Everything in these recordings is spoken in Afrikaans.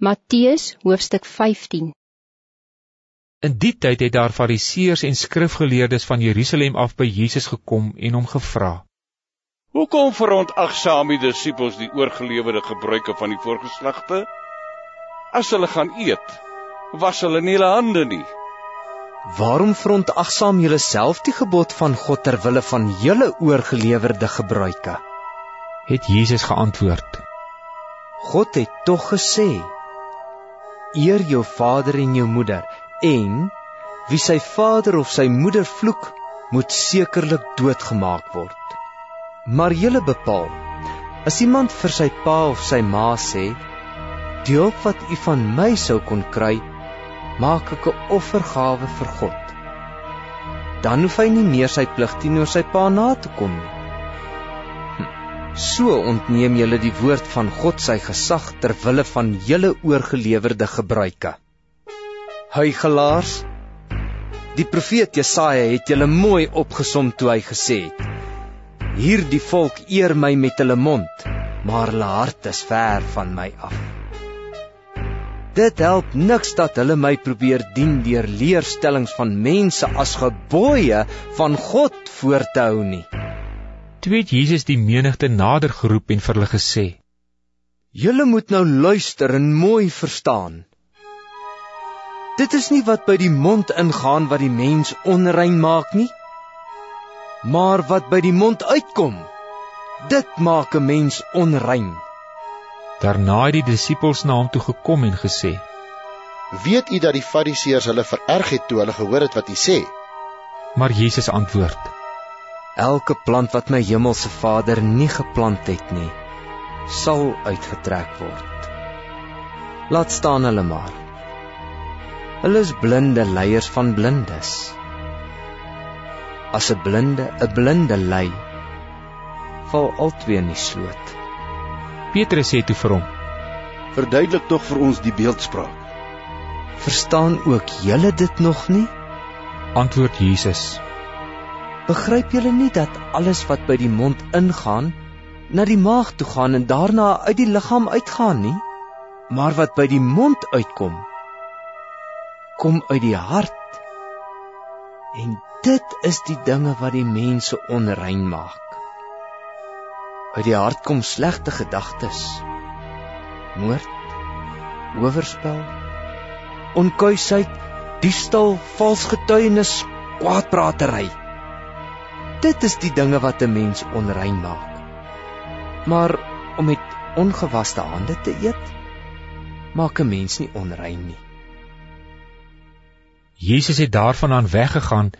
Matteus hoofstuk 15 In die tyd het daar fariseërs en skrifgeleerdes van Jerusalem af by Jesus gekom en hom gevra: Hoekom verontagsaam die disippels die oorgelewerde gebruike van die voorgeslagte? As hulle gaan eet, was hulle nie hulle hande nie. Waarom verontagsaam julle self die gebod van God ter wille van julle oorgelewerde gebruike? Het Jesus geantwoord: God het tog gesê: Eer jou vader en jou moeder en wie sy vader of sy moeder vloek, moet sekerlik doodgemaak word. Maar julle bepaal: As iemand vir sy pa of sy ma sê: "Die hulp wat u van my sou kon kry, maak ek 'n offergawe vir God." Dan hoef hy nie meer sy plig teenoor sy pa na te kom nie. So ontneem julle die woord van God sy gesag ter wille van julle oorgelewerde gebruike. Huigelaars, die profeet Jesaja het julle mooi opgesom toe hy gesê het: Hierdie volk eer my met hulle mond, maar hulle hart is ver van my af. Dit help niks dat hulle my probeer dien deur leerstellings van mense as gebooie van God voor te hou nie. Toe het Jesus die menigte nader geroep en vir hulle gesê: Julle moet nou luister en mooi verstaan. Dit is nie wat by die mond ingaan wat die mens onrein maak nie, maar wat by die mond uitkom, dit maak 'n mens onrein. Daarna het die disippels na hom toe gekom en gesê: "Weet u dat die Fariseërs hulle vererg het toe hulle gehoor het wat u sê?" Maar Jesus antwoord: Elke plant wat my hemelse Vader nie geplant het nie, sal uitgetrek word. Laat staan hulle maar. Hulle is blinde leiers van blindes. As 'n blinde 'n blinde lei, val albei in die sloot. Petrus sê toe vir hom: "Verduidelik tog vir ons die beeldspraak." Verstaan ook julle dit nog nie? Antwoord Jesus: Begryp julle nie dat alles wat by die mond ingaan, na die maag toe gaan en daarna uit die liggaam uitgaan nie? Maar wat by die mond uitkom, kom uit die hart. En dit is die dinge wat die mense onrein maak. Uit die hart kom slegte gedagtes, moord, oorspel, onkuisheid, diefstal, vals getuienis, kwaadpratery. Dit is die dinge wat 'n mens onrein maak. Maar om met ongewaste hande te eet, maak 'n mens nie onrein nie. Jesus het daarvandaan weggegaan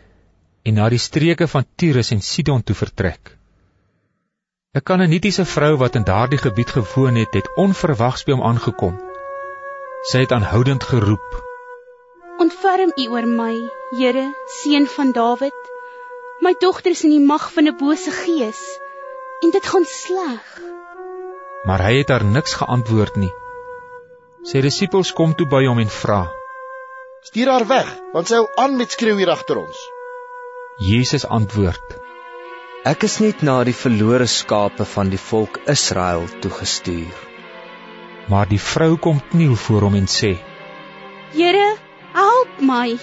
en na die streke van Tyrus en Sidon toe vertrek. 'n Kanaanitiese vrou wat in daardie gebied gewoon het, het onverwags by hom aangekom. Sy het aanhoudend geroep: "Ontferm U oor my, Here, seun van Dawid." My dogter is in die mag van 'n bose gees en dit gaan sleg. Maar hy het haar niks geantwoord nie. Sy disippels kom toe by hom en vra: "Stuur haar weg, want sy hou aan met skreeu hier agter ons." Jesus antwoord: "Ek is net na die verlore skape van die volk Israel toegestuur." Maar die vrou kom kniel voor hom en sê: "Here, help my."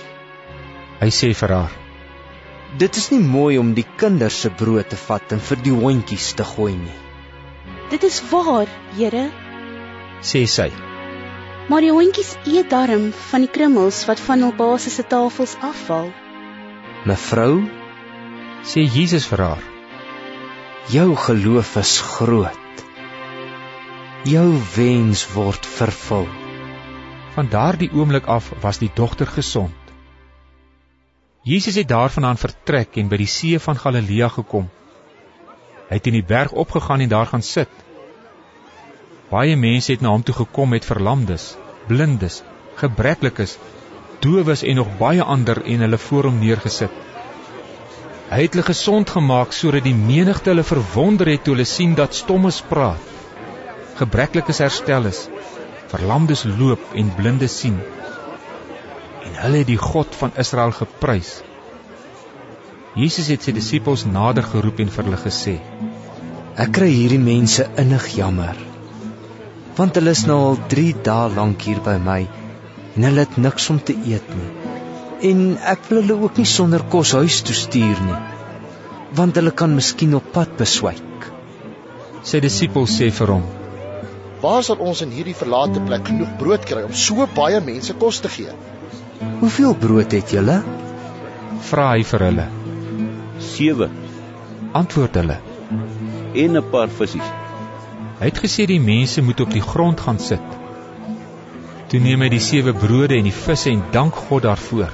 Hy sê vir haar: Dit is nie mooi om die kinders se brood te vat en vir die hondjies te gooi nie. Dit is waar, Here, sê sy. Maar die hondjies eet darm van die krummels wat van hul baas se tafels afval. Mevrou, sê Jesus vir haar. Jou geloof is groot. Jou wens word vervul. Van daardie oomblik af was die dogter gesond. Jesus het daarvandaan vertrek en by die see van Galilea gekom. Hy het in die berg opgegaan en daar gaan sit. Baie mense het na hom toe gekom met verlamdes, blindes, gebreklikes, dowes en nog baie ander en hulle voor hom neergesit. Hy het hulle gesond gemaak sodat die menigte hulle verwonder het toe hulle sien dat stommes praat, gebreklikes herstel is, verlamdes loop en blindes sien hulle het die God van Israel geprys. Jesus het sy disippels nader geroep en vir hulle gesê: Ek kry hierdie mense innig jammer. Want hulle is nou al 3 dae lank hier by my en hulle het niks om te eet nie. En ek wil hulle ook nie sonder kos huis toe stuur nie. Want hulle kan miskien op pad beswyk. Sy disippels sê vir hom: Waar sal ons in hierdie verlate plek genoeg brood kry om so baie mense kos te gee? Hoeveel brood het julle? Vra hy vir hulle. 7 Antwoord hulle. en 'n paar visse. Hy het gesê die mense moet op die grond gaan sit. Toe neem hy die sewe brode en die visse en dank God daarvoor.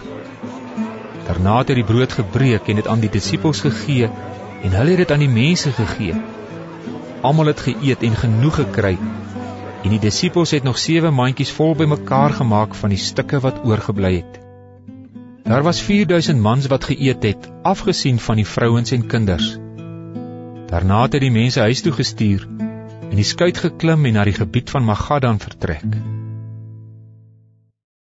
Daarna het hy die brood gebreek en dit aan die disippels gegee en hulle het dit aan die mense gegee. Almal het geëet en genoeg gekry. En die disippels het nog sewe mandjies vol bymekaar gemaak van die stukke wat oorgebly het. Daar was 4000 mans wat geëet het, afgesien van die vrouens en kinders. Daarna het hy die mense huis toe gestuur en die skuit geklim en na die gebied van Magadan vertrek.